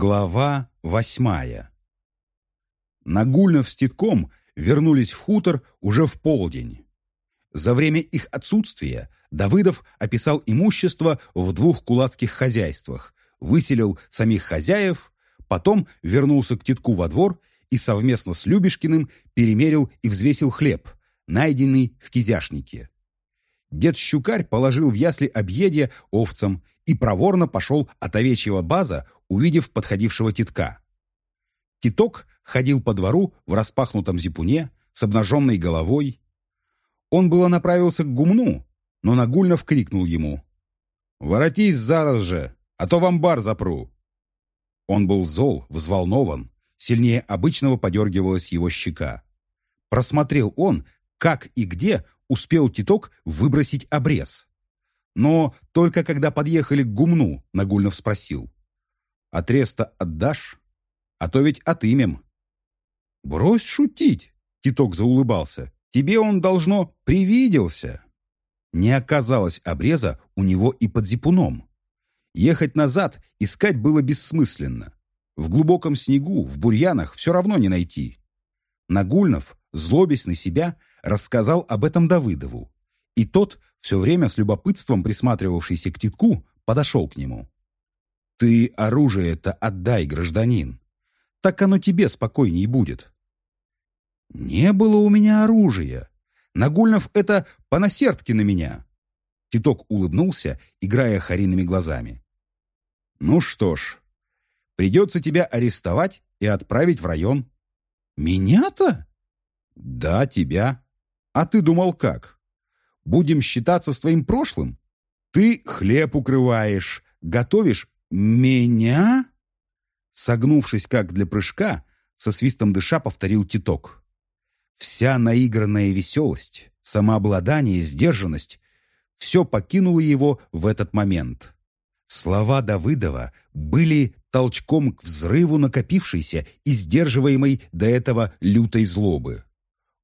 Глава восьмая Нагульнов с Титком вернулись в хутор уже в полдень. За время их отсутствия Давыдов описал имущество в двух кулацких хозяйствах, выселил самих хозяев, потом вернулся к Титку во двор и совместно с Любешкиным перемерил и взвесил хлеб, найденный в кизяшнике. Дед Щукарь положил в ясли объедья овцам и проворно пошел от овечьего база, увидев подходившего титка. Титок ходил по двору в распахнутом зипуне с обнаженной головой. Он было направился к гумну, но Нагульнов крикнул ему. «Воротись зараз же, а то в амбар запру!» Он был зол, взволнован, сильнее обычного подергивалась его щека. Просмотрел он, как и где успел Титок выбросить обрез. Но только когда подъехали к гумну, Нагульнов спросил. «Отрез-то отдашь? А то ведь отымем». «Брось шутить!» — Титок заулыбался. «Тебе он, должно, привиделся». Не оказалось обреза у него и под зипуном. Ехать назад искать было бессмысленно. В глубоком снегу, в бурьянах все равно не найти. Нагульнов, злобясь на себя, рассказал об этом Давыдову. И тот, все время с любопытством присматривавшийся к Титку, подошел к нему. «Ты оружие-то отдай, гражданин. Так оно тебе спокойней будет». «Не было у меня оружия. Нагульнов это понасердки на меня». Титок улыбнулся, играя хариными глазами. «Ну что ж, придется тебя арестовать и отправить в район». «Меня-то?» «Да, тебя. А ты думал как? Будем считаться с твоим прошлым? Ты хлеб укрываешь, готовишь меня?» Согнувшись как для прыжка, со свистом дыша повторил Титок. Вся наигранная веселость, самообладание, сдержанность — все покинуло его в этот момент. Слова Давыдова были толчком к взрыву накопившейся и сдерживаемой до этого лютой злобы.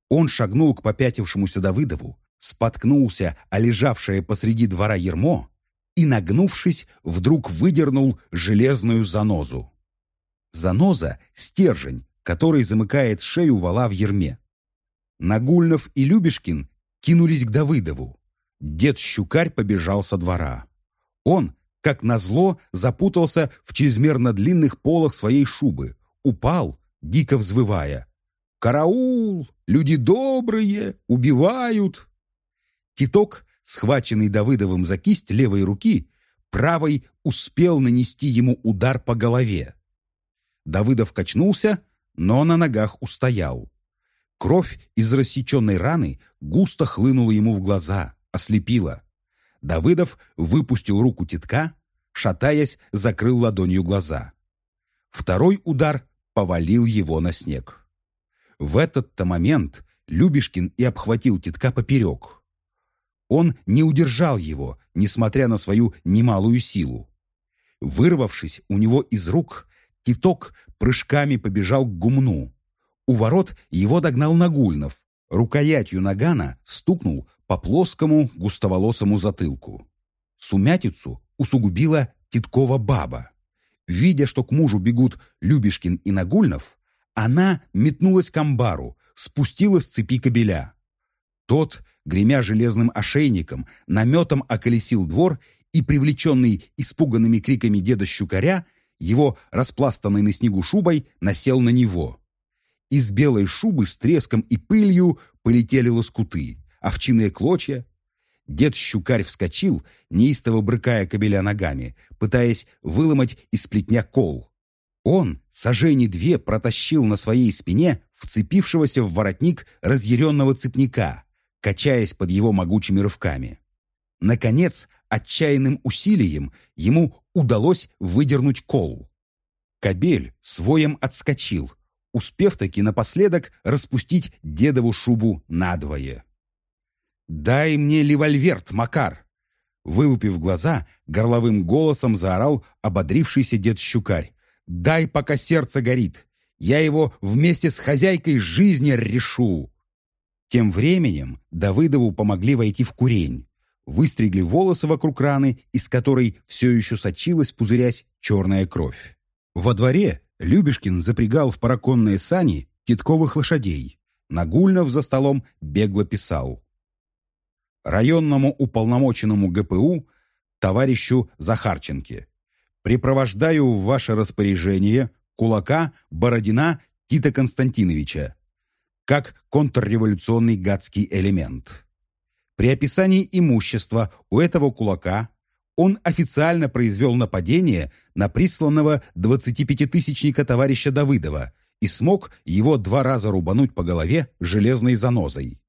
Он шагнул к попятившемуся Давыдову, споткнулся о лежавшее посреди двора ермо и, нагнувшись, вдруг выдернул железную занозу. Заноза — стержень, который замыкает шею вала в ерме. Нагульнов и Любешкин кинулись к Давыдову. Дед Щукарь побежал со двора. Он, как назло, запутался в чрезмерно длинных полах своей шубы, упал, дико взвывая. «Караул! Люди добрые! Убивают!» Титок, схваченный Давыдовым за кисть левой руки, правой успел нанести ему удар по голове. Давыдов качнулся, но на ногах устоял. Кровь из рассеченной раны густо хлынула ему в глаза, ослепила. Давыдов выпустил руку титка, шатаясь, закрыл ладонью глаза. Второй удар повалил его на снег. В этот-то момент Любешкин и обхватил Титка поперек. Он не удержал его, несмотря на свою немалую силу. Вырвавшись у него из рук, Титок прыжками побежал к гумну. У ворот его догнал Нагульнов. Рукоятью нагана стукнул по плоскому густоволосому затылку. Сумятицу усугубила Титкова баба. Видя, что к мужу бегут Любешкин и Нагульнов, она метнулась к амбару, спустила с цепи кобеля. Тот, гремя железным ошейником, наметом околесил двор и, привлеченный испуганными криками деда Щукаря, его распластанной на снегу шубой насел на него. Из белой шубы с треском и пылью полетели лоскуты, овчиные клочья. Дед Щукарь вскочил, неистово брыкая кобеля ногами, пытаясь выломать из плетня кол. Он сожжение две протащил на своей спине вцепившегося в воротник разъяренного цепняка, качаясь под его могучими рывками. Наконец, отчаянным усилием ему удалось выдернуть кол. Кобель своем отскочил, успев таки напоследок распустить дедову шубу надвое. «Дай мне револьверт, Макар!» Вылупив глаза, горловым голосом заорал ободрившийся дед Щукарь. Дай, пока сердце горит. Я его вместе с хозяйкой жизни решу. Тем временем Давыдову помогли войти в курень. Выстригли волосы вокруг раны, из которой все еще сочилась, пузырясь, черная кровь. Во дворе Любешкин запрягал в параконные сани титковых лошадей. Нагульнов за столом бегло писал. Районному уполномоченному ГПУ товарищу Захарченке. Припровождаю в ваше распоряжение кулака Бородина Тита Константиновича как контрреволюционный гадский элемент. При описании имущества у этого кулака он официально произвел нападение на присланного 25-тысячника товарища Давыдова и смог его два раза рубануть по голове железной занозой.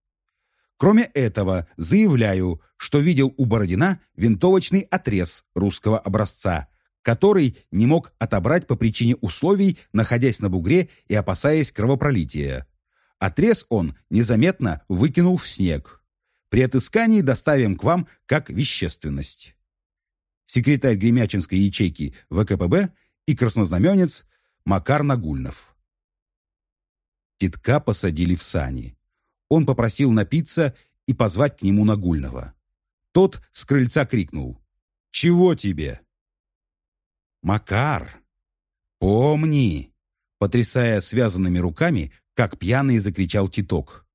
Кроме этого, заявляю, что видел у Бородина винтовочный отрез русского образца, который не мог отобрать по причине условий, находясь на бугре и опасаясь кровопролития. Отрез он незаметно выкинул в снег. При отыскании доставим к вам как вещественность. Секретарь Гремячинской ячейки ВКПБ и краснознаменец Макар Нагульнов. Титка посадили в сани. Он попросил напиться и позвать к нему Нагульного. Тот с крыльца крикнул. «Чего тебе?» «Макар, помни!» Потрясая связанными руками, как пьяный закричал Титок.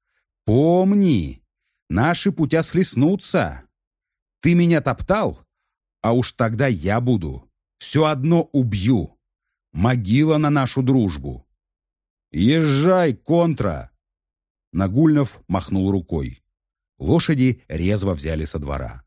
«Помни! Наши путя схлестнутся! Ты меня топтал, а уж тогда я буду. Все одно убью. Могила на нашу дружбу. Езжай, контра!» Нагульнов махнул рукой. Лошади резво взяли со двора.